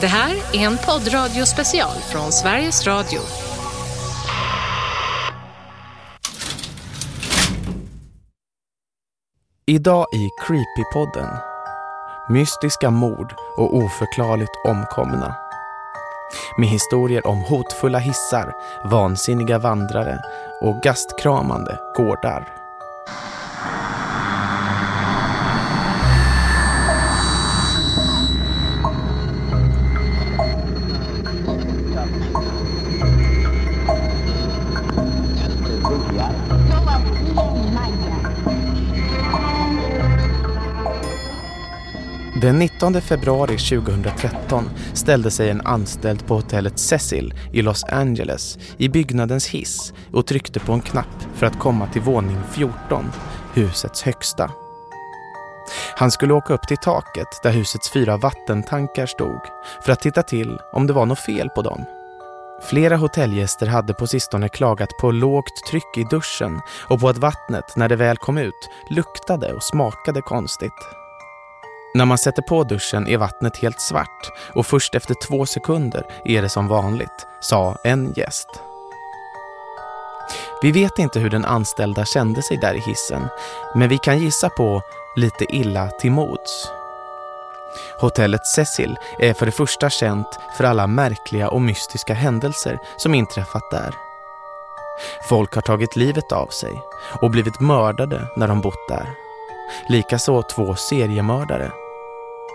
Det här är en poddradiospecial från Sveriges Radio. Idag i Creepypodden. Mystiska mord och oförklarligt omkomna. Med historier om hotfulla hissar, vansinniga vandrare och gastkramande gårdar. Den 19 februari 2013 ställde sig en anställd på hotellet Cecil i Los Angeles i byggnadens hiss och tryckte på en knapp för att komma till våning 14, husets högsta. Han skulle åka upp till taket där husets fyra vattentankar stod för att titta till om det var något fel på dem. Flera hotellgäster hade på sistone klagat på lågt tryck i duschen och på att vattnet, när det väl kom ut, luktade och smakade konstigt. När man sätter på duschen är vattnet helt svart och först efter två sekunder är det som vanligt, sa en gäst. Vi vet inte hur den anställda kände sig där i hissen, men vi kan gissa på lite illa till mods. Hotellet Cecil är för det första känt för alla märkliga och mystiska händelser som inträffat där. Folk har tagit livet av sig och blivit mördade när de bott där. Likaså två seriemördare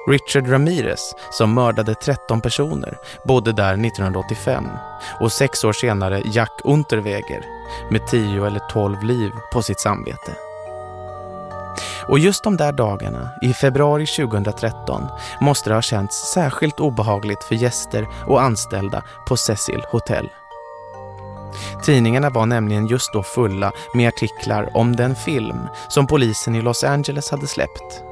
Richard Ramirez, som mördade 13 personer, bodde där 1985 och sex år senare Jack Unterweger med 10 eller 12 liv på sitt samvete. Och just de där dagarna, i februari 2013, måste det ha känts särskilt obehagligt för gäster och anställda på Cecil Hotel. Tidningarna var nämligen just då fulla med artiklar om den film som polisen i Los Angeles hade släppt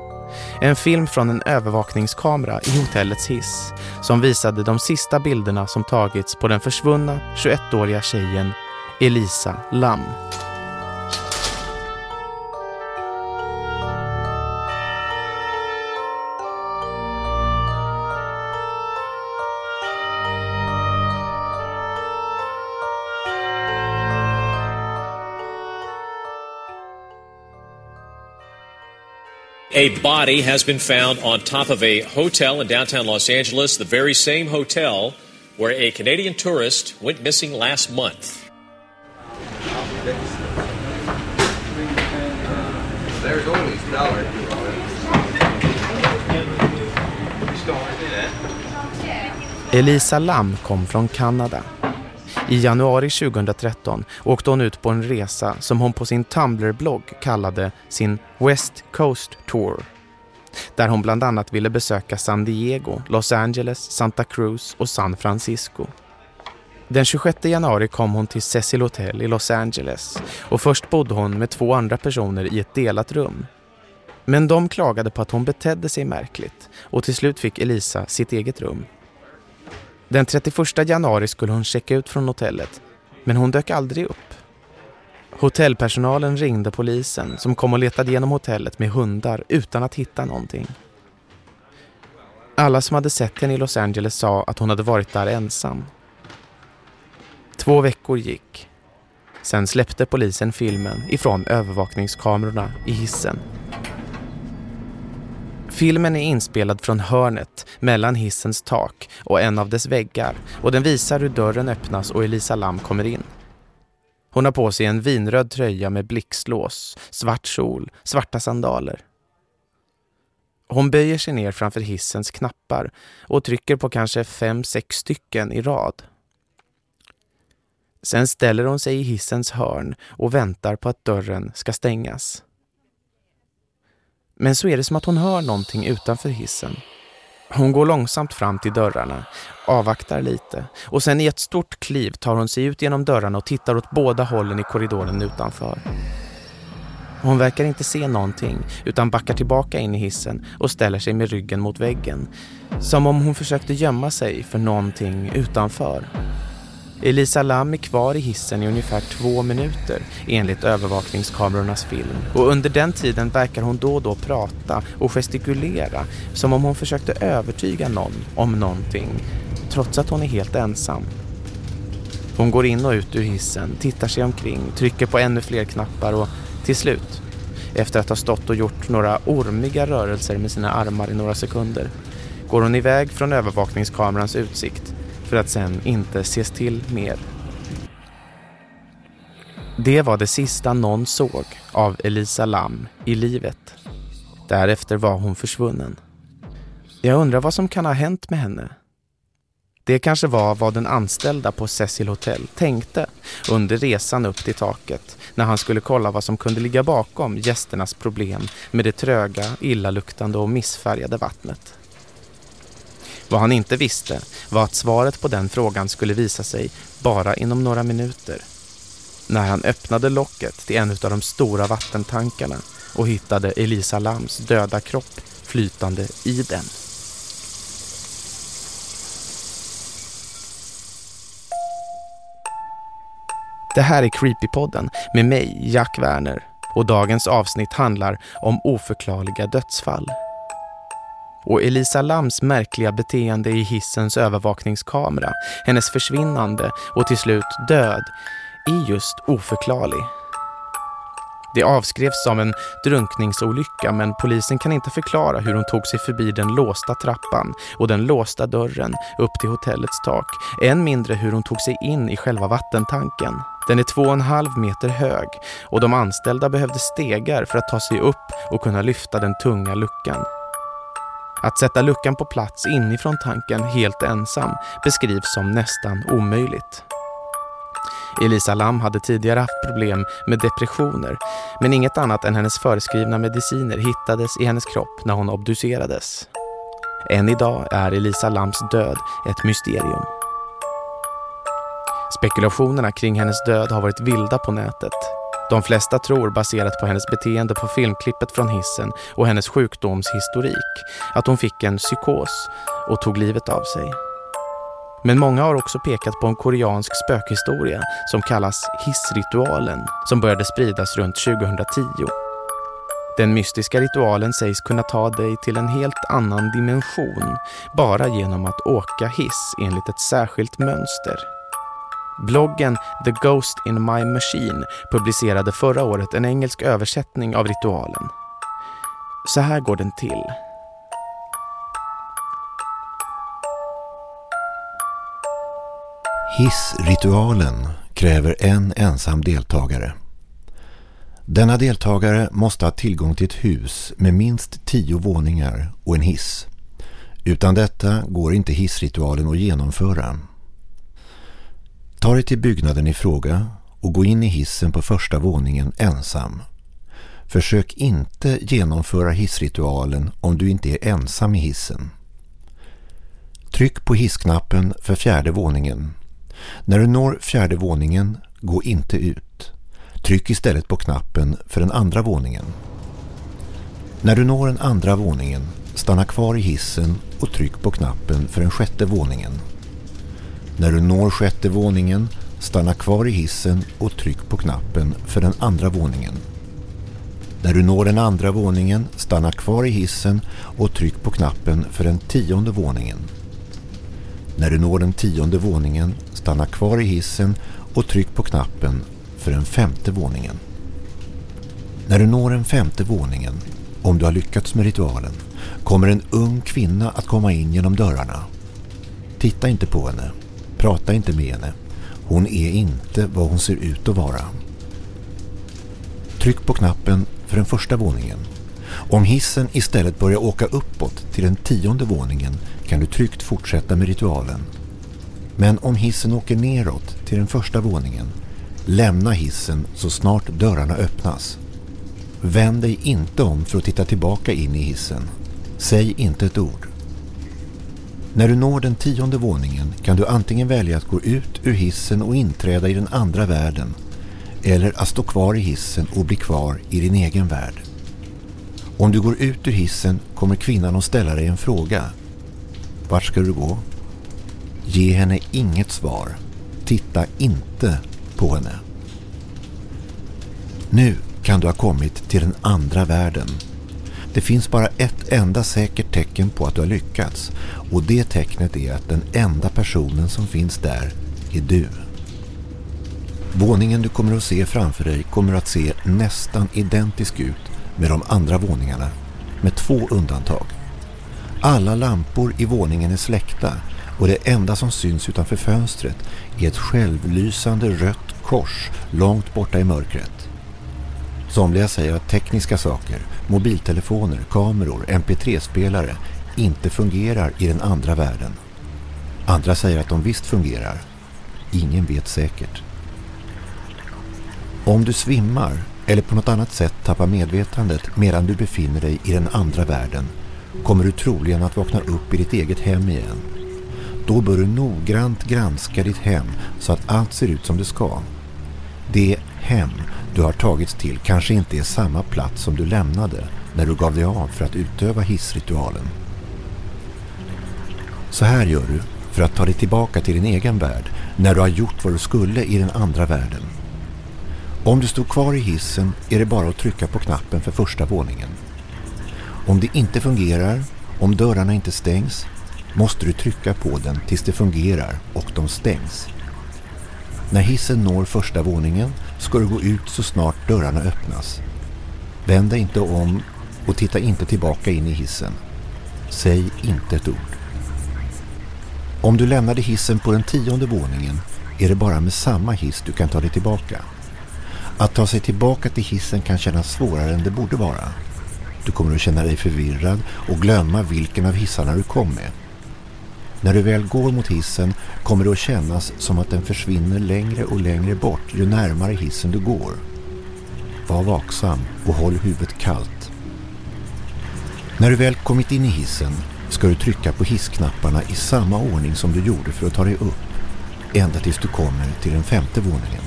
en film från en övervakningskamera i hotellets hiss som visade de sista bilderna som tagits på den försvunna 21-åriga tjejen Elisa Lamm. A body has been found on top of a hotel in downtown Los Angeles, the very same hotel where a Canadian tourist went missing last month. There's only dollar. Elisa Lam kom från Kanada. I januari 2013 åkte hon ut på en resa som hon på sin Tumblr-blogg kallade sin West Coast Tour. Där hon bland annat ville besöka San Diego, Los Angeles, Santa Cruz och San Francisco. Den 26 januari kom hon till Cecil Hotel i Los Angeles och först bodde hon med två andra personer i ett delat rum. Men de klagade på att hon betedde sig märkligt och till slut fick Elisa sitt eget rum. Den 31 januari skulle hon checka ut från hotellet, men hon dök aldrig upp. Hotellpersonalen ringde polisen som kom och letade igenom hotellet med hundar utan att hitta någonting. Alla som hade sett henne i Los Angeles sa att hon hade varit där ensam. Två veckor gick. Sen släppte polisen filmen ifrån övervakningskamerorna i hissen. Filmen är inspelad från hörnet mellan hissens tak och en av dess väggar och den visar hur dörren öppnas och Elisa Lam kommer in. Hon har på sig en vinröd tröja med blixtlås, svart kjol, svarta sandaler. Hon böjer sig ner framför hissens knappar och trycker på kanske fem, sex stycken i rad. Sen ställer hon sig i hissens hörn och väntar på att dörren ska stängas. Men så är det som att hon hör någonting utanför hissen. Hon går långsamt fram till dörrarna, avvaktar lite och sen i ett stort kliv tar hon sig ut genom dörrarna och tittar åt båda hållen i korridoren utanför. Hon verkar inte se någonting utan backar tillbaka in i hissen och ställer sig med ryggen mot väggen. Som om hon försökte gömma sig för någonting utanför. Elisa Lam är kvar i hissen i ungefär två minuter enligt övervakningskamerornas film. Och under den tiden verkar hon då och då prata och gestikulera som om hon försökte övertyga någon om någonting trots att hon är helt ensam. Hon går in och ut ur hissen, tittar sig omkring, trycker på ännu fler knappar och till slut, efter att ha stått och gjort några ormiga rörelser med sina armar i några sekunder, går hon iväg från övervakningskamerans utsikt för att sen inte ses till mer. Det var det sista någon såg av Elisa Lam i livet. Därefter var hon försvunnen. Jag undrar vad som kan ha hänt med henne. Det kanske var vad den anställda på Cecil Hotel tänkte under resan upp till taket när han skulle kolla vad som kunde ligga bakom gästernas problem med det tröga, illaluktande och missfärgade vattnet. Vad han inte visste var att svaret på den frågan skulle visa sig bara inom några minuter. När han öppnade locket till en av de stora vattentankarna och hittade Elisa Lams döda kropp flytande i den. Det här är Creepypodden med mig, Jack Werner. Och dagens avsnitt handlar om oförklarliga dödsfall. Och Elisa Lams märkliga beteende i hissens övervakningskamera, hennes försvinnande och till slut död, är just oförklarlig. Det avskrevs som en drunkningsolycka men polisen kan inte förklara hur hon tog sig förbi den låsta trappan och den låsta dörren upp till hotellets tak. Än mindre hur hon tog sig in i själva vattentanken. Den är två och en halv meter hög och de anställda behövde stegar för att ta sig upp och kunna lyfta den tunga luckan. Att sätta luckan på plats inifrån tanken helt ensam beskrivs som nästan omöjligt. Elisa Lam hade tidigare haft problem med depressioner men inget annat än hennes föreskrivna mediciner hittades i hennes kropp när hon obducerades. Än idag är Elisa Lams död ett mysterium. Spekulationerna kring hennes död har varit vilda på nätet. De flesta tror, baserat på hennes beteende på filmklippet från hissen och hennes sjukdomshistorik, att hon fick en psykos och tog livet av sig. Men många har också pekat på en koreansk spökhistoria som kallas hissritualen som började spridas runt 2010. Den mystiska ritualen sägs kunna ta dig till en helt annan dimension bara genom att åka hiss enligt ett särskilt mönster. Bloggen The Ghost in My Machine publicerade förra året en engelsk översättning av ritualen. Så här går den till. Hissritualen kräver en ensam deltagare. Denna deltagare måste ha tillgång till ett hus med minst tio våningar och en hiss. Utan detta går inte hissritualen att genomföra. Ta dig till byggnaden i fråga och gå in i hissen på första våningen ensam. Försök inte genomföra hissritualen om du inte är ensam i hissen. Tryck på hissknappen för fjärde våningen när du når fjärde våningen, gå inte ut. Tryck istället på knappen för den andra våningen. När du når den andra våningen, stanna kvar i hissen och tryck på knappen för den sjätte våningen. När du når sjätte våningen, stanna kvar i hissen och tryck på knappen för den andra våningen. När du når den andra våningen, stanna kvar i hissen och tryck på knappen för den tionde våningen. När du når den tionde våningen, stanna kvar i hissen och tryck på knappen för den femte våningen. När du når den femte våningen, om du har lyckats med ritualen, kommer en ung kvinna att komma in genom dörrarna. Titta inte på henne. Prata inte med henne. Hon är inte vad hon ser ut att vara. Tryck på knappen för den första våningen. Om hissen istället börjar åka uppåt till den tionde våningen kan du tryggt fortsätta med ritualen. Men om hissen åker neråt till den första våningen, lämna hissen så snart dörrarna öppnas. Vänd dig inte om för att titta tillbaka in i hissen. Säg inte ett ord. När du når den tionde våningen kan du antingen välja att gå ut ur hissen och inträda i den andra världen eller att stå kvar i hissen och bli kvar i din egen värld. Om du går ut ur hissen kommer kvinnan att ställa dig en fråga. Vart ska du gå? Ge henne inget svar. titta inte på henne. Nu kan du ha kommit till den andra världen. Det finns bara ett enda säkert tecken på att du har lyckats och det tecknet är att den enda personen som finns där är du. Våningen du kommer att se framför dig kommer att se nästan identisk ut med de andra våningarna, med två undantag. Alla lampor i våningen är släckta och det enda som syns utanför fönstret är ett självlysande rött kors långt borta i mörkret. Somliga säger att tekniska saker, mobiltelefoner, kameror, mp3-spelare inte fungerar i den andra världen. Andra säger att de visst fungerar. Ingen vet säkert. Om du svimmar eller på något annat sätt tappar medvetandet medan du befinner dig i den andra världen kommer du troligen att vakna upp i ditt eget hem igen. Då bör du noggrant granska ditt hem så att allt ser ut som det ska. Det hem du har tagits till kanske inte är samma plats som du lämnade när du gav dig av för att utöva hissritualen. Så här gör du för att ta dig tillbaka till din egen värld när du har gjort vad du skulle i den andra världen. Om du står kvar i hissen är det bara att trycka på knappen för första våningen. Om det inte fungerar, om dörrarna inte stängs, måste du trycka på den tills det fungerar och de stängs. När hissen når första våningen ska du gå ut så snart dörrarna öppnas. Vänd dig inte om och titta inte tillbaka in i hissen. Säg inte ett ord. Om du lämnade hissen på den tionde våningen är det bara med samma hiss du kan ta dig tillbaka. Att ta sig tillbaka till hissen kan kännas svårare än det borde vara. Du kommer att känna dig förvirrad och glömma vilken av hissarna du kom med. När du väl går mot hissen kommer det att kännas som att den försvinner längre och längre bort ju närmare hissen du går. Var vaksam och håll huvudet kallt. När du väl kommit in i hissen ska du trycka på hissknapparna i samma ordning som du gjorde för att ta dig upp, ända tills du kommer till den femte våningen.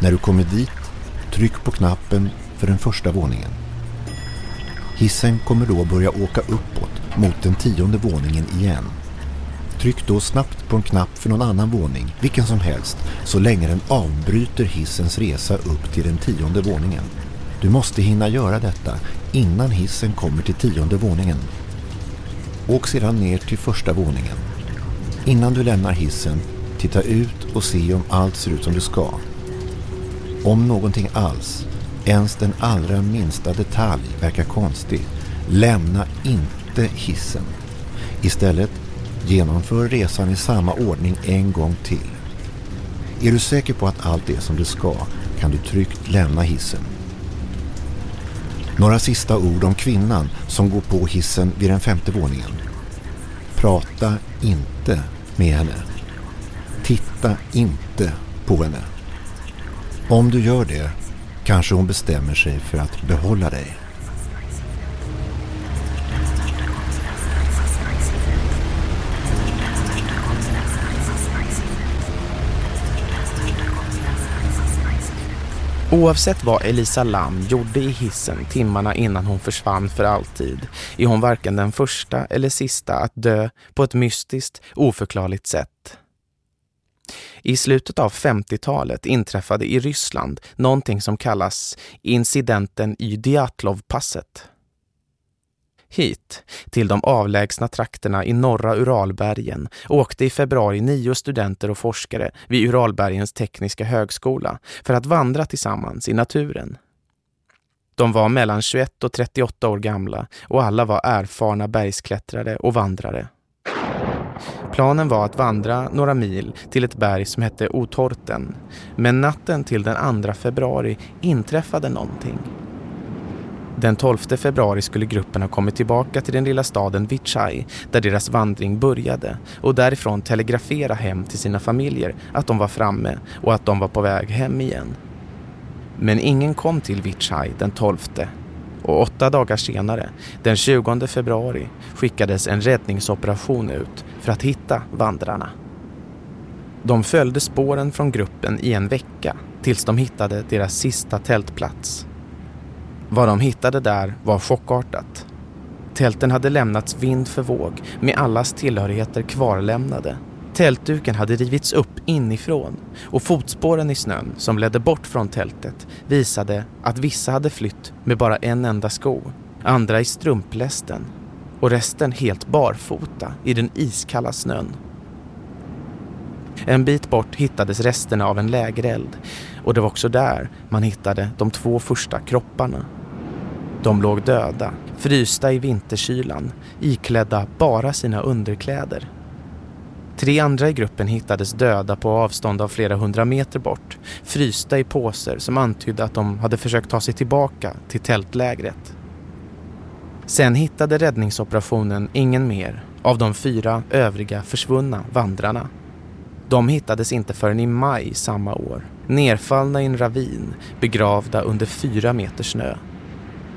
När du kommer dit, tryck på knappen för den första våningen. Hissen kommer då börja åka uppåt mot den tionde våningen igen. Tryck då snabbt på en knapp för någon annan våning, vilken som helst, så länge den avbryter hissens resa upp till den tionde våningen. Du måste hinna göra detta innan hissen kommer till tionde våningen. Åk sedan ner till första våningen. Innan du lämnar hissen, titta ut och se om allt ser ut som det ska. Om någonting alls, ens den allra minsta detalj verkar konstig, lämna inte hissen. Istället genomför resan i samma ordning en gång till. Är du säker på att allt är som det ska kan du tryggt lämna hissen. Några sista ord om kvinnan som går på hissen vid den femte våningen. Prata inte med henne. Titta inte på henne. Om du gör det kanske hon bestämmer sig för att behålla dig. Oavsett vad Elisa Lam gjorde i hissen timmarna innan hon försvann för alltid är hon varken den första eller sista att dö på ett mystiskt, oförklarligt sätt. I slutet av 50-talet inträffade i Ryssland någonting som kallas incidenten i Dyatlovpasset. Hit, till de avlägsna trakterna i norra Uralbergen, åkte i februari nio studenter och forskare vid Uralbergens tekniska högskola för att vandra tillsammans i naturen. De var mellan 21 och 38 år gamla och alla var erfarna bergsklättrare och vandrare. Planen var att vandra några mil till ett berg som hette Otorten. Men natten till den 2 februari inträffade någonting. Den 12 februari skulle gruppen ha kommit tillbaka till den lilla staden Vichai där deras vandring började och därifrån telegrafera hem till sina familjer att de var framme och att de var på väg hem igen. Men ingen kom till Vichai den 12 och åtta dagar senare, den 20 februari, skickades en räddningsoperation ut för att hitta vandrarna. De följde spåren från gruppen i en vecka tills de hittade deras sista tältplats. Vad de hittade där var chockartat. Tälten hade lämnats vind för våg med allas tillhörigheter kvarlämnade. Tältduken hade rivits upp inifrån och fotspåren i snön som ledde bort från tältet visade att vissa hade flytt med bara en enda sko, andra i strumplästen och resten helt barfota i den iskalla snön. En bit bort hittades resterna av en lägereld och det var också där man hittade de två första kropparna. De låg döda, frysta i vinterkylan, iklädda bara sina underkläder. Tre andra i gruppen hittades döda på avstånd av flera hundra meter bort, frysta i påser som antydde att de hade försökt ta sig tillbaka till tältlägret. Sen hittade räddningsoperationen ingen mer av de fyra övriga försvunna vandrarna. De hittades inte förrän i maj samma år, nerfallna i en ravin, begravda under fyra meter snö.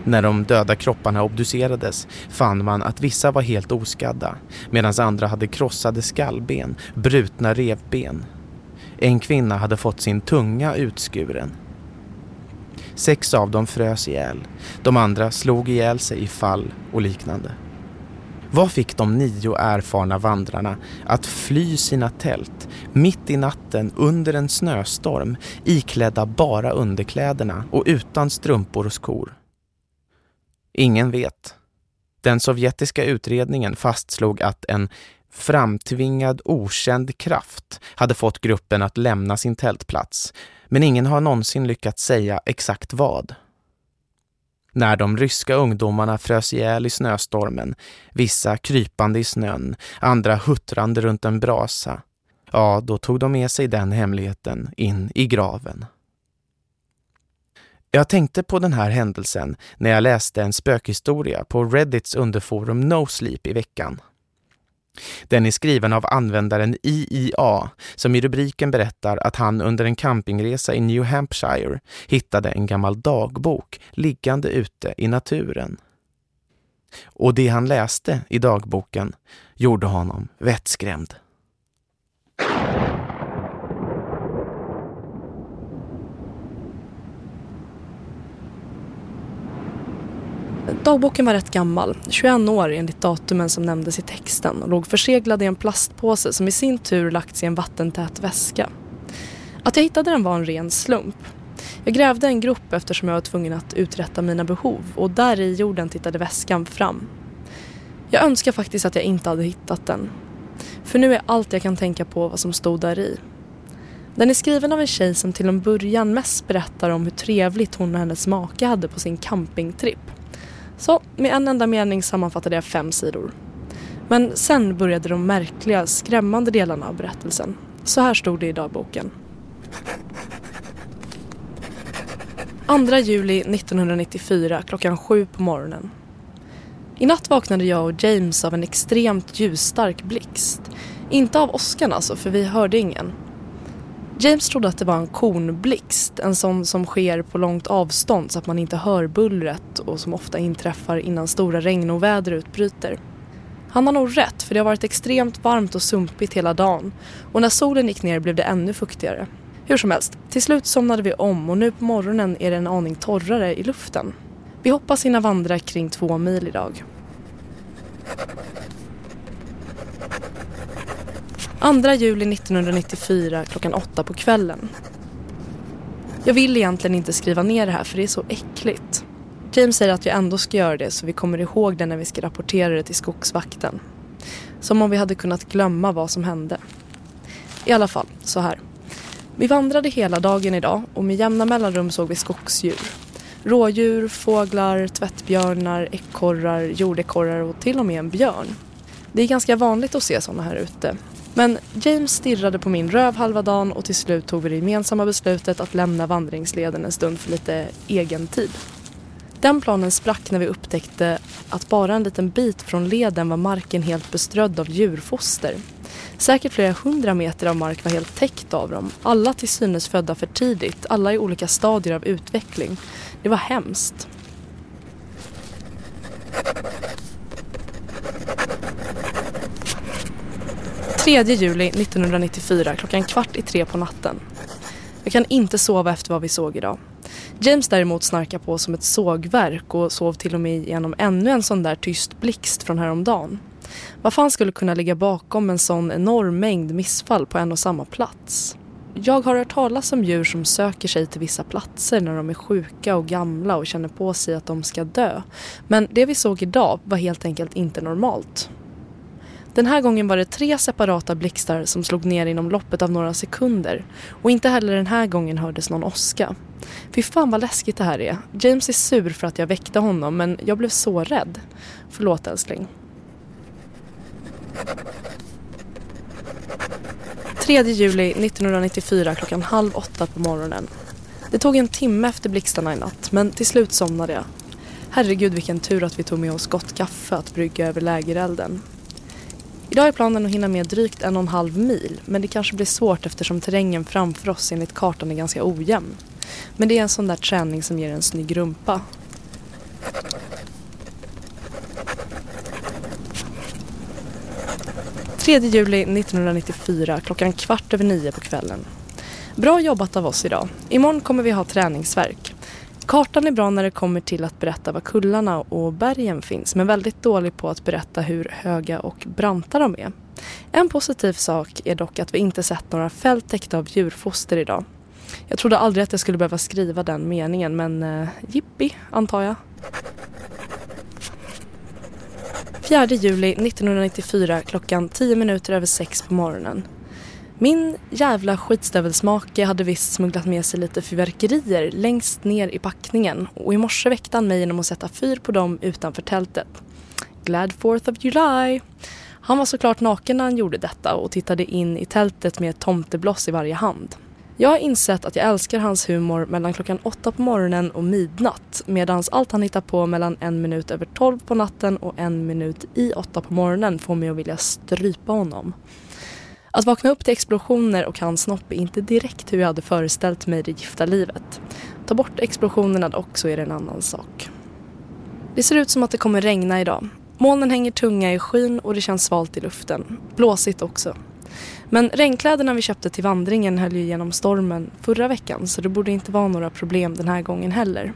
När de döda kropparna obducerades fann man att vissa var helt oskadda medan andra hade krossade skallben, brutna revben. En kvinna hade fått sin tunga utskuren. Sex av dem frös ihjäl. De andra slog ihjäl sig i fall och liknande. Vad fick de nio erfarna vandrarna att fly sina tält mitt i natten under en snöstorm iklädda bara underkläderna och utan strumpor och skor? Ingen vet. Den sovjetiska utredningen fastslog att en framtvingad okänd kraft hade fått gruppen att lämna sin tältplats, men ingen har någonsin lyckats säga exakt vad. När de ryska ungdomarna frös ihjäl i snöstormen, vissa krypande i snön, andra huttrande runt en brasa, ja, då tog de med sig den hemligheten in i graven. Jag tänkte på den här händelsen när jag läste en spökhistoria på Reddits underforum No Sleep i veckan. Den är skriven av användaren IIA som i rubriken berättar att han under en campingresa i New Hampshire hittade en gammal dagbok liggande ute i naturen. Och det han läste i dagboken gjorde honom vettskrämd. Dagboken var rätt gammal, 21 år enligt datumen som nämndes i texten och låg förseglad i en plastpåse som i sin tur lagts i en vattentät väska. Att jag hittade den var en ren slump. Jag grävde en grop eftersom jag var tvungen att uträtta mina behov och där i jorden tittade väskan fram. Jag önskar faktiskt att jag inte hade hittat den. För nu är allt jag kan tänka på vad som stod där i. Den är skriven av en tjej som till en början mest berättar om hur trevligt hon och hennes make hade på sin campingtripp. Så med en enda mening sammanfattade jag fem sidor. Men sen började de märkliga, skrämmande delarna av berättelsen. Så här stod det i dagboken. 2 juli 1994 klockan sju på morgonen. I natt vaknade jag och James av en extremt ljusstark blixt. Inte av åskan alltså, för vi hörde ingen. James trodde att det var en kornblixt, en sån som sker på långt avstånd så att man inte hör bullret och som ofta inträffar innan stora regnoväder utbryter. Han har nog rätt för det har varit extremt varmt och sumpigt hela dagen och när solen gick ner blev det ännu fuktigare. Hur som helst, till slut somnade vi om och nu på morgonen är det en aning torrare i luften. Vi hoppas hinna vandra kring två mil idag. 2 juli 1994 klockan åtta på kvällen. Jag vill egentligen inte skriva ner det här för det är så äckligt. James säger att jag ändå ska göra det så vi kommer ihåg det när vi ska rapportera det till skogsvakten. Som om vi hade kunnat glömma vad som hände. I alla fall, så här. Vi vandrade hela dagen idag och med jämna mellanrum såg vi skogsdjur. Rådjur, fåglar, tvättbjörnar, ekorrar, jordekorrar och till och med en björn. Det är ganska vanligt att se sådana här ute men James stirrade på min röv halva dagen och till slut tog vi det gemensamma beslutet att lämna vandringsleden en stund för lite egen tid. Den planen sprack när vi upptäckte att bara en liten bit från leden var marken helt beströdd av djurfoster. Säkert flera hundra meter av mark var helt täckt av dem. Alla till synes födda för tidigt, alla i olika stadier av utveckling. Det var hemskt. 3 juli 1994 klockan kvart i tre på natten. Jag kan inte sova efter vad vi såg idag. James däremot snarkar på som ett sågverk och sov till och med genom ännu en sån där tyst blixt från häromdagen. Vad fan skulle kunna ligga bakom en sån enorm mängd missfall på en och samma plats? Jag har hört talas om djur som söker sig till vissa platser när de är sjuka och gamla och känner på sig att de ska dö. Men det vi såg idag var helt enkelt inte normalt. Den här gången var det tre separata blixtar som slog ner inom loppet av några sekunder. Och inte heller den här gången hördes någon åska. Fy fan vad läskigt det här är. James är sur för att jag väckte honom men jag blev så rädd. Förlåt älskling. 3 juli 1994 klockan halv åtta på morgonen. Det tog en timme efter blixtarna i natt men till slut somnade jag. Herregud vilken tur att vi tog med oss gott kaffe att brygga över lägerelden. Idag är planen att hinna med drygt en och en halv mil men det kanske blir svårt eftersom terrängen framför oss enligt kartan är ganska ojämn. Men det är en sån där träning som ger en snygg rumpa. Tredje juli 1994 klockan kvart över nio på kvällen. Bra jobbat av oss idag. Imorgon kommer vi ha träningsverk. Kartan är bra när det kommer till att berätta var kullarna och bergen finns men väldigt dålig på att berätta hur höga och branta de är. En positiv sak är dock att vi inte sett några fält täckta av djurfoster idag. Jag trodde aldrig att jag skulle behöva skriva den meningen men eh, jippi antar jag. 4 juli 1994 klockan 10 minuter över 6 på morgonen. Min jävla skitstövelsmake hade visst smugglat med sig lite fyrverkerier längst ner i packningen och i morse väckte han mig genom att sätta fyr på dem utanför tältet. Glad 4th of July! Han var såklart naken när han gjorde detta och tittade in i tältet med ett tomtebloss i varje hand. Jag har insett att jag älskar hans humor mellan klockan åtta på morgonen och midnatt medan allt han hittar på mellan en minut över tolv på natten och en minut i åtta på morgonen får mig att vilja strypa honom. Att vakna upp till explosioner och hans snopp är inte direkt hur jag hade föreställt mig det gifta livet. Ta bort explosionerna dock så är det en annan sak. Det ser ut som att det kommer regna idag. Molnen hänger tunga i skyn och det känns svalt i luften. Blåsigt också. Men regnkläderna vi köpte till vandringen höll ju genom stormen förra veckan så det borde inte vara några problem den här gången heller.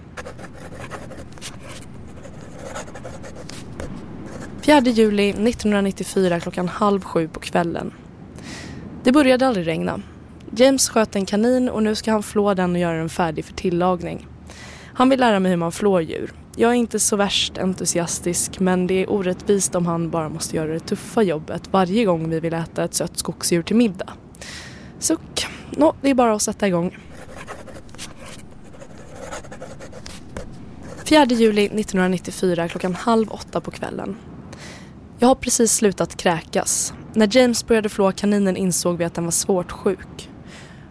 4 juli 1994 klockan halv sju på kvällen. Det började aldrig regna. James sköt en kanin och nu ska han flå den och göra den färdig för tillagning. Han vill lära mig hur man flår djur. Jag är inte så värst entusiastisk men det är orättvist om han bara måste göra det tuffa jobbet varje gång vi vill äta ett sött skogsdjur till middag. Suck. Nå, det är bara att sätta igång. 4 juli 1994 klockan halv åtta på kvällen. Jag har precis slutat kräkas. När James började flå kaninen insåg vi att den var svårt sjuk.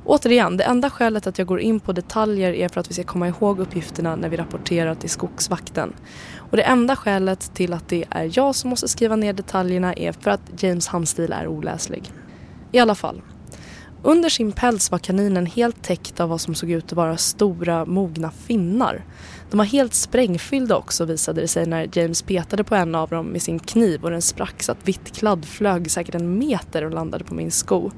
Återigen, det enda skälet att jag går in på detaljer är för att vi ska komma ihåg uppgifterna när vi rapporterar till skogsvakten. Och det enda skälet till att det är jag som måste skriva ner detaljerna är för att James handstil är oläslig. I alla fall. Under sin päls var kaninen helt täckt av vad som såg ut att vara stora, mogna finnar. De var helt sprängfyllda också visade det sig när James petade på en av dem med sin kniv och den sprack så att vitt kladd flög säkert en meter och landade på min sko.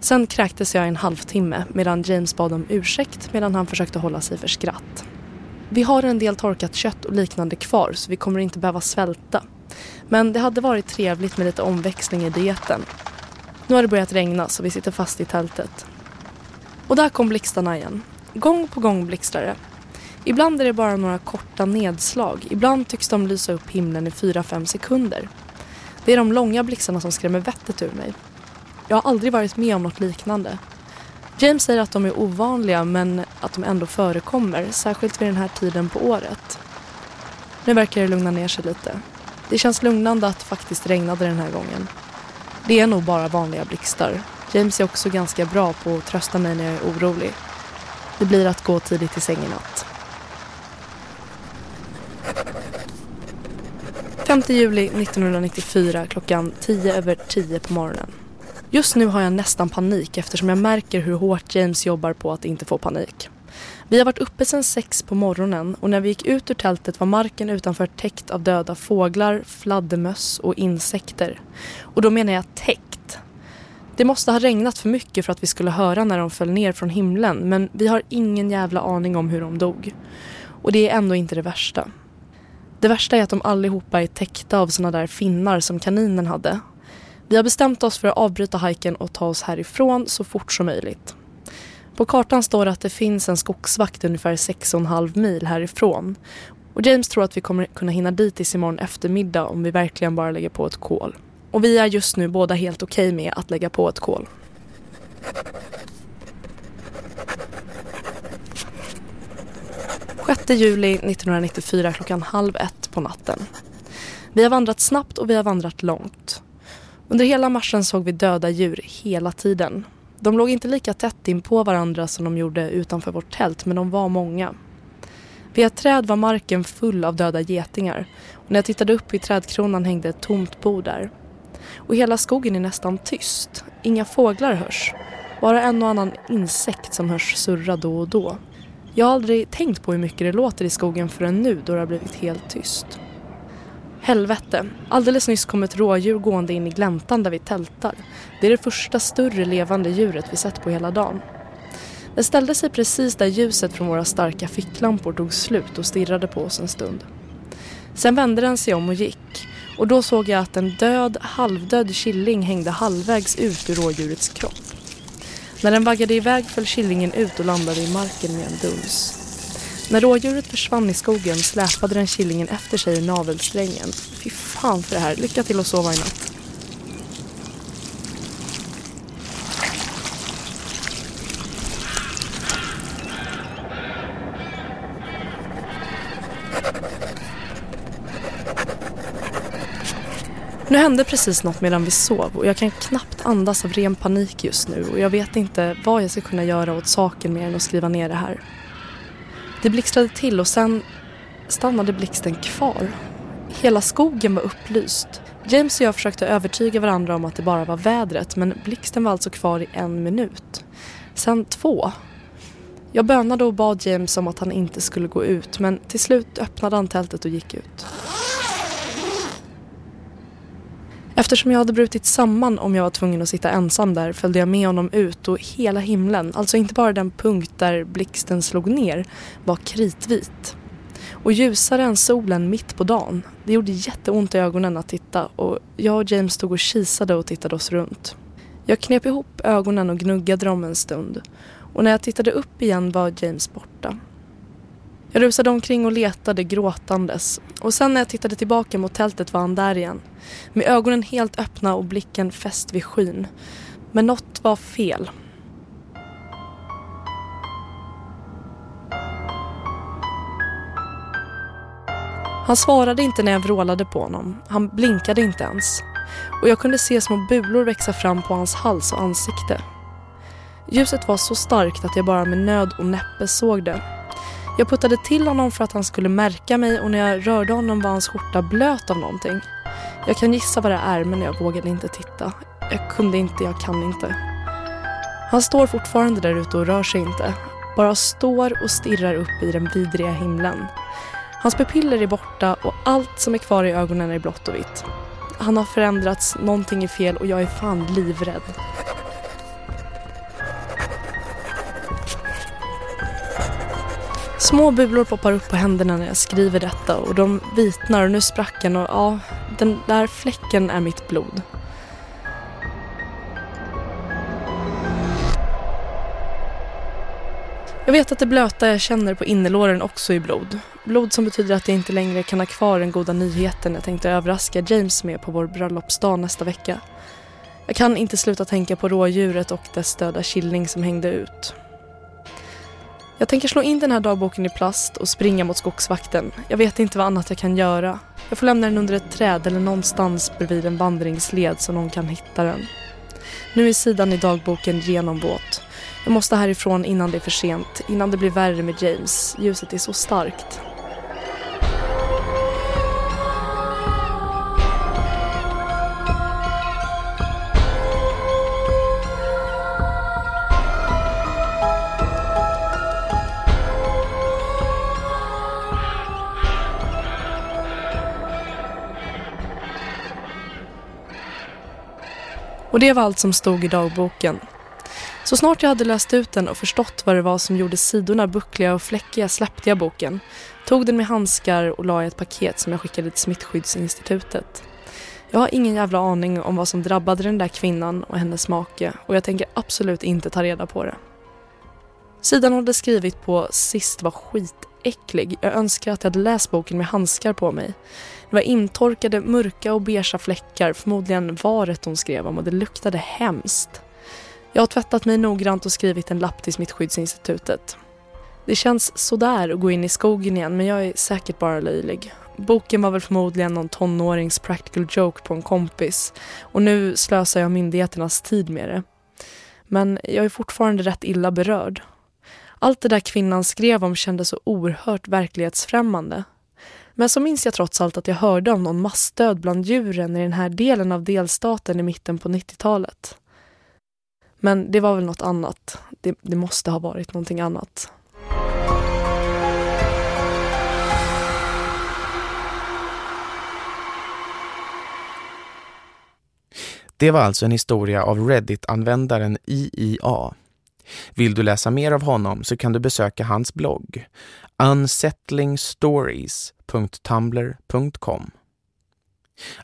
Sen kräktes jag i en halvtimme medan James bad om ursäkt medan han försökte hålla sig för skratt. Vi har en del torkat kött och liknande kvar så vi kommer inte behöva svälta. Men det hade varit trevligt med lite omväxling i dieten. Nu har det börjat regna så vi sitter fast i tältet. Och där kom blixtarna igen. Gång på gång blixtrar det. Ibland är det bara några korta nedslag. Ibland tycks de lysa upp himlen i 4-5 sekunder. Det är de långa blixtarna som skrämmer vettet ur mig. Jag har aldrig varit med om något liknande. James säger att de är ovanliga men att de ändå förekommer, särskilt vid den här tiden på året. Nu verkar det lugna ner sig lite. Det känns lugnande att det faktiskt regnade den här gången. Det är nog bara vanliga blixtar. James är också ganska bra på att trösta mig när jag är orolig. Det blir att gå tidigt till säng i natt. 5 juli 1994 klockan 10 över 10 på morgonen. Just nu har jag nästan panik eftersom jag märker hur hårt James jobbar på att inte få panik. Vi har varit uppe sedan sex på morgonen och när vi gick ut ur tältet var marken utanför täckt av döda fåglar, fladdermöss och insekter. Och då menar jag täckt. Det måste ha regnat för mycket för att vi skulle höra när de föll ner från himlen men vi har ingen jävla aning om hur de dog. Och det är ändå inte det värsta. Det värsta är att de allihopa är täckta av såna där finnar som kaninen hade. Vi har bestämt oss för att avbryta hajken och ta oss härifrån så fort som möjligt. På kartan står det att det finns en skogsvakt ungefär 6,5 mil härifrån. Och James tror att vi kommer kunna hinna dit tills imorgon eftermiddag om vi verkligen bara lägger på ett kol. Och vi är just nu båda helt okej okay med att lägga på ett kol. 6 juli 1994 klockan halv ett på natten. Vi har vandrat snabbt och vi har vandrat långt. Under hela marschen såg vi döda djur hela tiden. De låg inte lika tätt in på varandra som de gjorde utanför vårt tält men de var många. Vid ett träd var marken full av döda getingar och när jag tittade upp i trädkronan hängde ett tomt bo där. Och hela skogen är nästan tyst. Inga fåglar hörs. Bara en och annan insekt som hörs surra då och då. Jag har aldrig tänkt på hur mycket det låter i skogen förrän nu då det har blivit helt tyst. Helvete, alldeles nyss kom ett rådjur gående in i gläntan där vi tältar. Det är det första större levande djuret vi sett på hela dagen. Det ställde sig precis där ljuset från våra starka ficklampor tog slut och stirrade på oss en stund. Sen vände den sig om och gick och då såg jag att en död, halvdöd killing hängde halvvägs ut ur rådjurets kropp. När den vaggade iväg föll killingen ut och landade i marken med en duns. När rådjuret försvann i skogen släpade den killingen efter sig i navelsträngen. Fy fan för det här. Lycka till att sova i natt. Nu hände precis något medan vi sov och jag kan knappt andas av ren panik just nu och jag vet inte vad jag ska kunna göra åt saken mer än att skriva ner det här. Det blixtrade till och sen stannade blixten kvar. Hela skogen var upplyst. James och jag försökte övertyga varandra om att det bara var vädret men blixten var alltså kvar i en minut. Sen två. Jag bönade och bad James om att han inte skulle gå ut men till slut öppnade han tältet och gick ut. Eftersom jag hade brutit samman om jag var tvungen att sitta ensam där följde jag med honom ut och hela himlen, alltså inte bara den punkt där blixten slog ner, var kritvit. Och ljusare än solen mitt på dagen. Det gjorde jätteont i ögonen att titta och jag och James stod och kisade och tittade oss runt. Jag knep ihop ögonen och gnuggade dem en stund och när jag tittade upp igen var James borta. Jag rusade omkring och letade gråtandes och sen när jag tittade tillbaka mot tältet var han där igen. Med ögonen helt öppna och blicken fäst vid skyn. Men något var fel. Han svarade inte när jag vrålade på honom. Han blinkade inte ens. Och jag kunde se små bulor växa fram på hans hals och ansikte. Ljuset var så starkt att jag bara med nöd och näppe såg det. Jag puttade till honom för att han skulle märka mig och när jag rörde honom var hans skjorta blöt av någonting. Jag kan gissa vad det är men jag vågade inte titta. Jag kunde inte, jag kan inte. Han står fortfarande där ute och rör sig inte. Bara står och stirrar upp i den vidriga himlen. Hans pupiller är borta och allt som är kvar i ögonen är blått och vitt. Han har förändrats, någonting är fel och jag är fan livrädd. Små bulor poppar upp på händerna när jag skriver detta och de vitnar och nu sprack en och ja, den där fläcken är mitt blod. Jag vet att det blöta jag känner på innerlåren också är blod. Blod som betyder att jag inte längre kan ha kvar den goda nyheten jag tänkte överraska James med på vår bröllopsdag nästa vecka. Jag kan inte sluta tänka på rådjuret och dess döda killing som hängde ut. Jag tänker slå in den här dagboken i plast och springa mot skogsvakten. Jag vet inte vad annat jag kan göra. Jag får lämna den under ett träd eller någonstans bredvid en vandringsled så någon kan hitta den. Nu är sidan i dagboken genomvåt. Jag måste härifrån innan det är för sent, innan det blir värre med James. Ljuset är så starkt. Och det var allt som stod i dagboken. Så snart jag hade läst ut den och förstått vad det var som gjorde sidorna buckliga och fläckiga släppte jag boken, tog den med handskar och la i ett paket som jag skickade till Smittskyddsinstitutet. Jag har ingen jävla aning om vad som drabbade den där kvinnan och hennes make och jag tänker absolut inte ta reda på det. Sidan hade skrivit på sist var skitäcklig. Jag önskar att jag hade läst boken med handskar på mig. Det var intorkade, mörka och beiga fläckar, förmodligen varet hon skrev om och det luktade hemskt. Jag har tvättat mig noggrant och skrivit en lapp till Smittskyddsinstitutet. Det känns sådär att gå in i skogen igen men jag är säkert bara löjlig. Boken var väl förmodligen någon tonårings practical joke på en kompis och nu slösar jag myndigheternas tid med det. Men jag är fortfarande rätt illa berörd. Allt det där kvinnan skrev om kändes så oerhört verklighetsfrämmande. Men så minns jag trots allt att jag hörde om någon massdöd bland djuren i den här delen av delstaten i mitten på 90-talet. Men det var väl något annat. Det, det måste ha varit någonting annat. Det var alltså en historia av Reddit-användaren IIA. Vill du läsa mer av honom så kan du besöka hans blogg Unsettling Stories www.tumblr.com.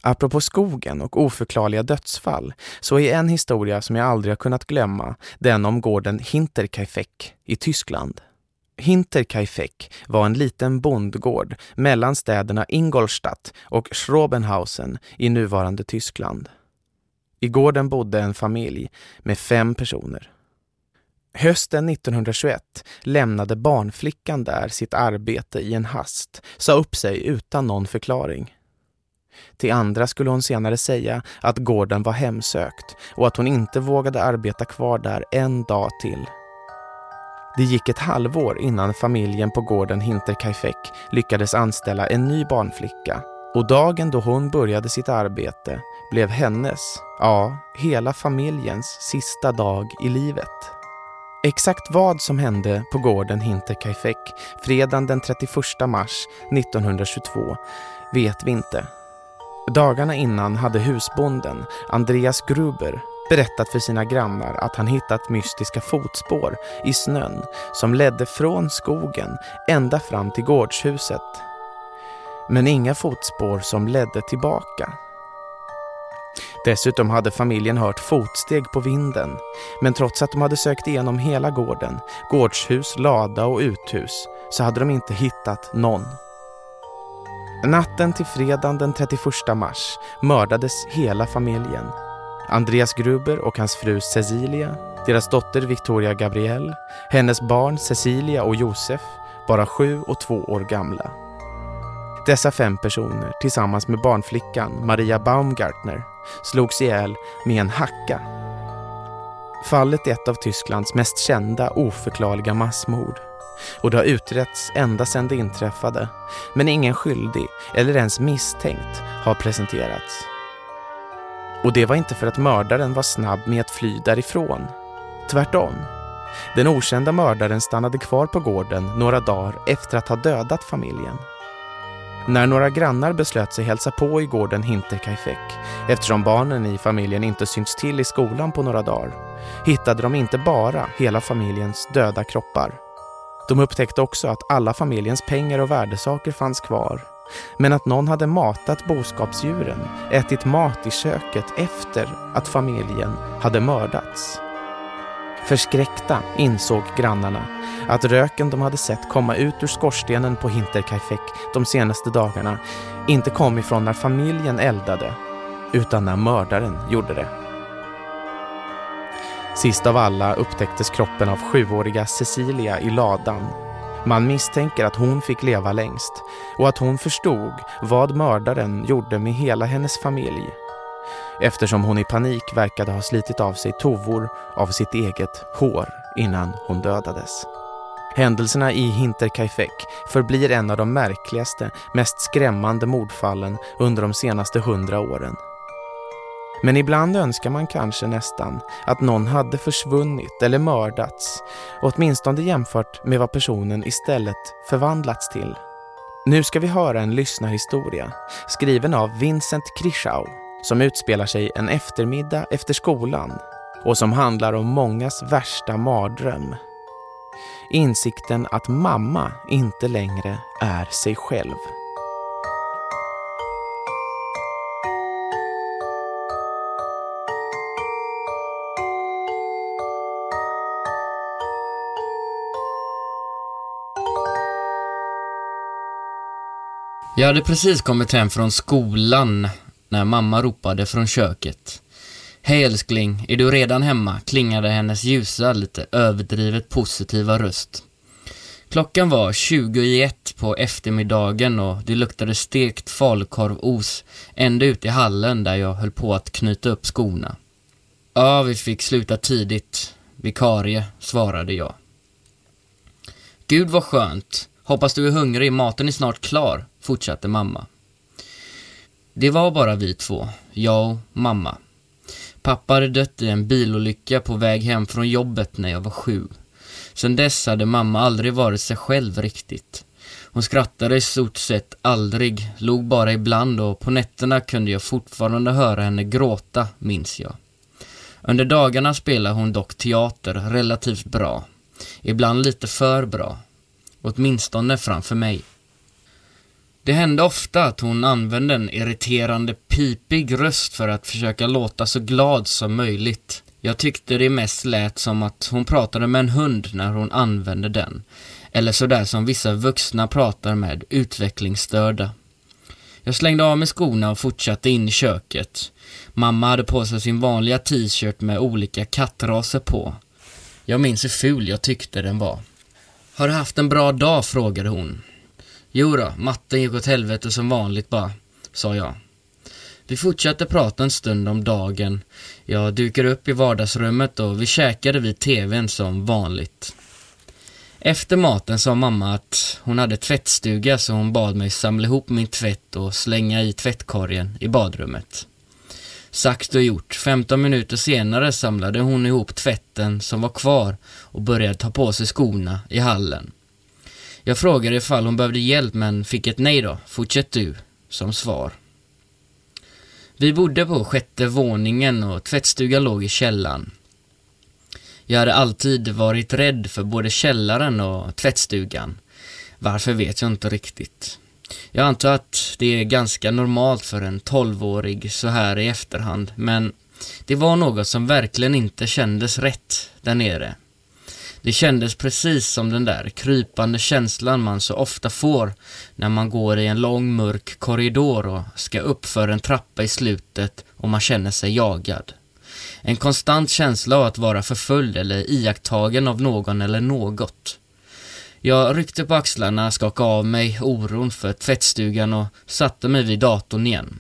Apropå skogen och oförklarliga dödsfall så är en historia som jag aldrig har kunnat glömma den om gården Hinterkaifeck i Tyskland. Hinterkaifeck var en liten bondgård mellan städerna Ingolstadt och Schrobenhausen i nuvarande Tyskland. I gården bodde en familj med fem personer. Hösten 1921 lämnade barnflickan där sitt arbete i en hast, sa upp sig utan någon förklaring. Till andra skulle hon senare säga att gården var hemsökt och att hon inte vågade arbeta kvar där en dag till. Det gick ett halvår innan familjen på gården Hinterkaifeck lyckades anställa en ny barnflicka och dagen då hon började sitt arbete blev hennes, ja, hela familjens sista dag i livet. Exakt vad som hände på gården Hinterkaifeck fredagen den 31 mars 1922 vet vi inte. Dagarna innan hade husbonden Andreas Gruber berättat för sina grannar att han hittat mystiska fotspår i snön som ledde från skogen ända fram till gårdshuset. Men inga fotspår som ledde tillbaka. Dessutom hade familjen hört fotsteg på vinden, men trots att de hade sökt igenom hela gården, gårdshus, lada och uthus, så hade de inte hittat någon. Natten till fredagen den 31 mars mördades hela familjen. Andreas Gruber och hans fru Cecilia, deras dotter Victoria Gabrielle, hennes barn Cecilia och Josef, bara sju och två år gamla. Dessa fem personer tillsammans med barnflickan Maria Baumgartner slogs ihjäl med en hacka. Fallet är ett av Tysklands mest kända oförklarliga massmord och det har utretts ända sedan det inträffade men ingen skyldig eller ens misstänkt har presenterats. Och det var inte för att mördaren var snabb med att fly därifrån. Tvärtom. Den okända mördaren stannade kvar på gården några dagar efter att ha dödat familjen. När några grannar beslöt sig hälsa på i gården Hinterkaifeck eftersom barnen i familjen inte synts till i skolan på några dagar hittade de inte bara hela familjens döda kroppar. De upptäckte också att alla familjens pengar och värdesaker fanns kvar men att någon hade matat boskapsdjuren, ätit mat i köket efter att familjen hade mördats. Förskräckta insåg grannarna att röken de hade sett komma ut ur skorstenen på Hinterkaifeck de senaste dagarna inte kom ifrån när familjen eldade, utan när mördaren gjorde det. Sist av alla upptäcktes kroppen av sjuåriga Cecilia i ladan. Man misstänker att hon fick leva längst och att hon förstod vad mördaren gjorde med hela hennes familj eftersom hon i panik verkade ha slitit av sig tovor av sitt eget hår innan hon dödades. Händelserna i Hinterkaifeck förblir en av de märkligaste, mest skrämmande mordfallen under de senaste hundra åren. Men ibland önskar man kanske nästan att någon hade försvunnit eller mördats, åtminstone jämfört med vad personen istället förvandlats till. Nu ska vi höra en lyssnarhistoria skriven av Vincent Krischau som utspelar sig en eftermiddag efter skolan och som handlar om mångas värsta mardröm. Insikten att mamma inte längre är sig själv. Jag hade precis kommit hem från skolan när mamma ropade från köket. Hej älskling, är du redan hemma? klingade hennes ljusa, lite överdrivet positiva röst. Klockan var 20 i ett på eftermiddagen och det luktade stekt falukorvos ända ut i hallen där jag höll på att knyta upp skorna. Ja, vi fick sluta tidigt. Vikarie, svarade jag. Gud vad skönt. Hoppas du är hungrig, maten är snart klar, fortsatte mamma. Det var bara vi två, jag och mamma. Pappa hade dött i en bilolycka på väg hem från jobbet när jag var sju. Sedan dess hade mamma aldrig varit sig själv riktigt. Hon skrattade i stort sett aldrig, log bara ibland och på nätterna kunde jag fortfarande höra henne gråta, minns jag. Under dagarna spelade hon dock teater relativt bra. Ibland lite för bra. Åtminstone framför mig. Det hände ofta att hon använde en irriterande pipig röst för att försöka låta så glad som möjligt. Jag tyckte det mest lät som att hon pratade med en hund när hon använde den. Eller sådär som vissa vuxna pratar med utvecklingsstörda. Jag slängde av mig skorna och fortsatte in i köket. Mamma hade på sig sin vanliga t-shirt med olika kattraser på. Jag minns hur ful jag tyckte den var. Har du haft en bra dag? frågade hon. Jo då, matten gick åt helvete som vanligt bara, sa jag. Vi fortsatte prata en stund om dagen. Jag dukade upp i vardagsrummet och vi käkade vid tvn som vanligt. Efter maten sa mamma att hon hade tvättstuga så hon bad mig samla ihop min tvätt och slänga i tvättkorgen i badrummet. Sagt och gjort. 15 minuter senare samlade hon ihop tvätten som var kvar och började ta på sig skorna i hallen. Jag frågade ifall hon behövde hjälp men fick ett nej då, fortsätt du, som svar. Vi bodde på sjätte våningen och tvättstugan låg i källaren. Jag hade alltid varit rädd för både källaren och tvättstugan. Varför vet jag inte riktigt. Jag antar att det är ganska normalt för en tolvårig så här i efterhand, men det var något som verkligen inte kändes rätt där nere. Det kändes precis som den där krypande känslan man så ofta får när man går i en lång mörk korridor och ska upp för en trappa i slutet och man känner sig jagad. En konstant känsla av att vara förföljd eller iakttagen av någon eller något. Jag ryckte på axlarna, skakade av mig oron för tvättstugan och satte mig vid datorn igen.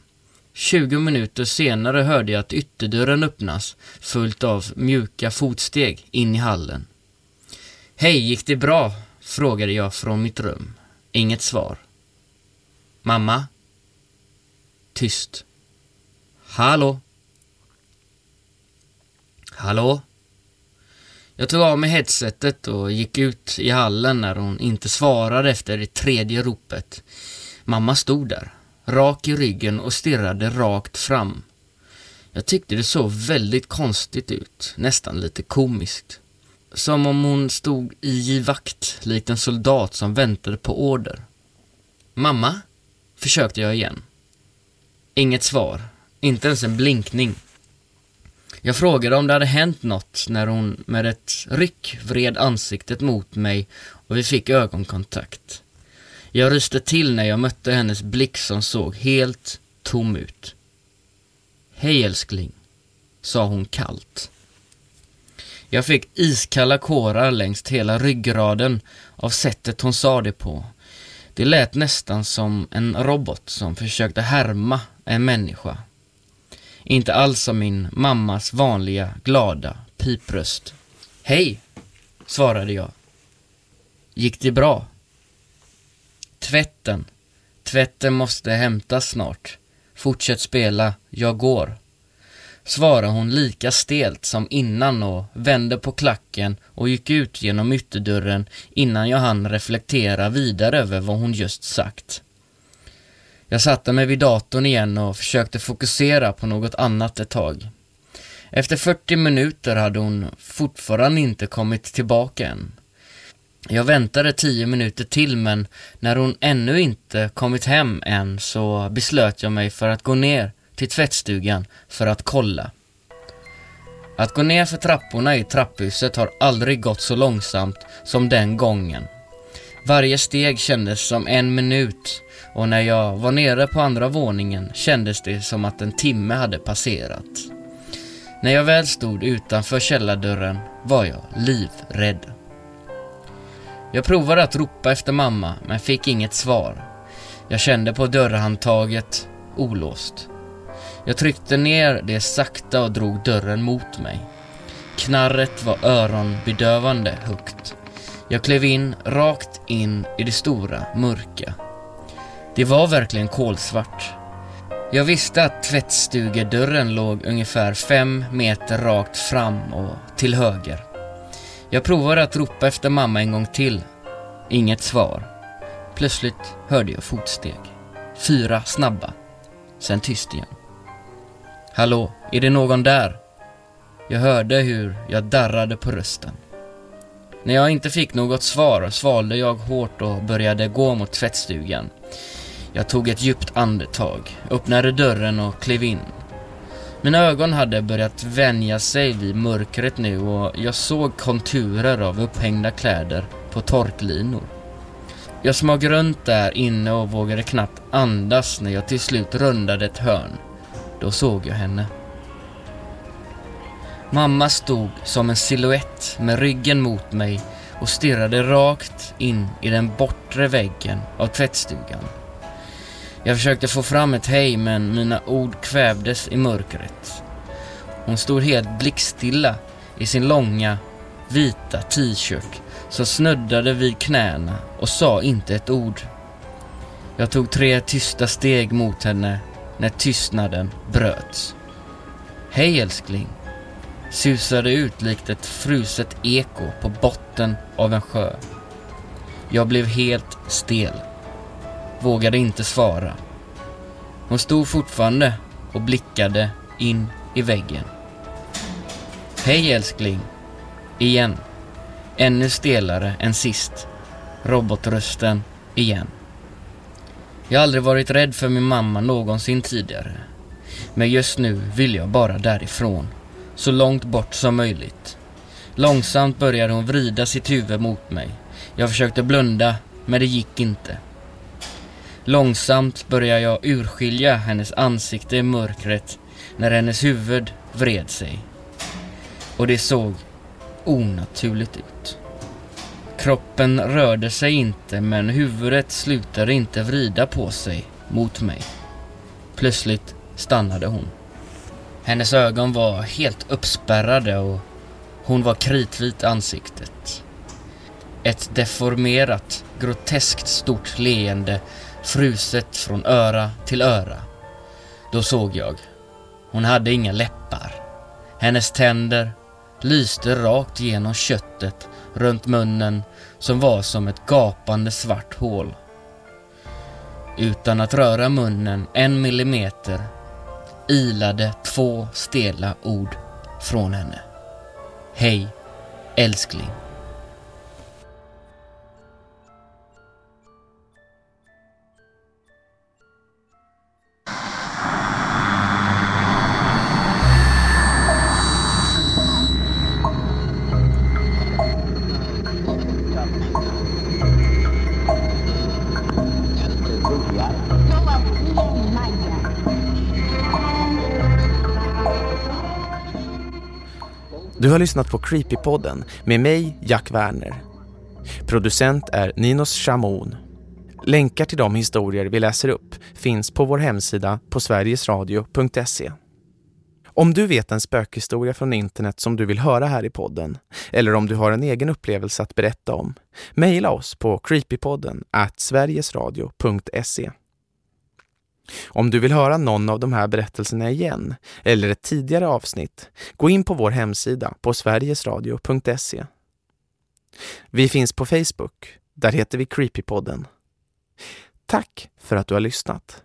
20 minuter senare hörde jag att ytterdörren öppnas, fullt av mjuka fotsteg in i hallen. Hej, gick det bra? frågade jag från mitt rum. Inget svar. Mamma? Tyst. Hallå? Hallå? Jag tog av mig headsetet och gick ut i hallen när hon inte svarade efter det tredje ropet. Mamma stod där, rak i ryggen och stirrade rakt fram. Jag tyckte det såg väldigt konstigt ut, nästan lite komiskt. Som om hon stod i givakt, likt en soldat som väntade på order. Mamma? Försökte jag igen. Inget svar, inte ens en blinkning. Jag frågade om det hade hänt något när hon med ett ryck vred ansiktet mot mig och vi fick ögonkontakt. Jag ryste till när jag mötte hennes blick som såg helt tom ut. Hej älskling, sa hon kallt. Jag fick iskalla kårar längs hela ryggraden av sättet hon sa det på. Det lät nästan som en robot som försökte härma en människa. Inte alls som min mammas vanliga, glada pipröst. Hej, svarade jag. Gick det bra? Tvätten. Tvätten måste hämtas snart. Fortsätt spela, jag går. Svarade hon lika stelt som innan och vände på klacken och gick ut genom ytterdörren innan jag hann reflektera vidare över vad hon just sagt. Jag satte mig vid datorn igen och försökte fokusera på något annat ett tag. Efter 40 minuter hade hon fortfarande inte kommit tillbaka än. Jag väntade 10 minuter till men när hon ännu inte kommit hem än så beslöt jag mig för att gå ner till tvättstugan för att kolla. Att gå ner för trapporna i trapphuset har aldrig gått så långsamt som den gången. Varje steg kändes som en minut och när jag var nere på andra våningen kändes det som att en timme hade passerat. När jag väl stod utanför källardörren var jag livrädd. Jag provade att ropa efter mamma men fick inget svar. Jag kände på dörrhandtaget olåst. Jag tryckte ner det sakta och drog dörren mot mig. Knarret var öronbedövande högt. Jag klev in rakt in i det stora mörka. Det var verkligen kolsvart. Jag visste att tvättstugedörren låg ungefär fem meter rakt fram och till höger. Jag provade att ropa efter mamma en gång till. Inget svar. Plötsligt hörde jag fotsteg. Fyra snabba. Sen tyst igen. Hallå, är det någon där? Jag hörde hur jag darrade på rösten. När jag inte fick något svar svalde jag hårt och började gå mot tvättstugan. Jag tog ett djupt andetag, öppnade dörren och klev in. Mina ögon hade börjat vänja sig vid mörkret nu och jag såg konturer av upphängda kläder på torklinor. Jag smög runt där inne och vågade knappt andas när jag till slut rundade ett hörn. Då såg jag henne. Mamma stod som en siluett med ryggen mot mig och stirrade rakt in i den bortre väggen av tvättstugan. Jag försökte få fram ett hej men mina ord kvävdes i mörkret. Hon stod helt blickstilla i sin långa vita t-shirt som snuddade vid knäna och sa inte ett ord. Jag tog tre tysta steg mot henne när tystnaden bröts. Hej älskling, susade ut likt ett fruset eko på botten av en sjö. Jag blev helt stel. Vågade inte svara. Hon stod fortfarande och blickade in i väggen. Hej älskling. Igen. Ännu stelare än sist. Robotrösten igen. Jag har aldrig varit rädd för min mamma någonsin tidigare. Men just nu vill jag bara därifrån. Så långt bort som möjligt. Långsamt började hon vrida sitt huvud mot mig. Jag försökte blunda, men det gick inte. Långsamt började jag urskilja hennes ansikte i mörkret när hennes huvud vred sig. Och det såg onaturligt ut. Kroppen rörde sig inte men huvudet slutade inte vrida på sig mot mig. Plötsligt stannade hon. Hennes ögon var helt uppspärrade och hon var kritvit i ansiktet. Ett deformerat, groteskt stort leende fruset från öra till öra. Då såg jag. Hon hade inga läppar. Hennes tänder lyste rakt genom köttet runt munnen som var som ett gapande svart hål. Utan att röra munnen en millimeter ilade två stela ord från henne. Hej, älskling. Du har lyssnat på Creepypodden med mig, Jack Werner. Producent är Ninos Chamon. Länkar till de historier vi läser upp finns på vår hemsida på sverigesradio.se. Om du vet en spökhistoria från internet som du vill höra här i podden eller om du har en egen upplevelse att berätta om, mejla oss på creepypodden at sverigesradio.se. Om du vill höra någon av de här berättelserna igen eller ett tidigare avsnitt, gå in på vår hemsida på sverigesradio.se. Vi finns på Facebook, där heter vi Creepypodden. Tack för att du har lyssnat.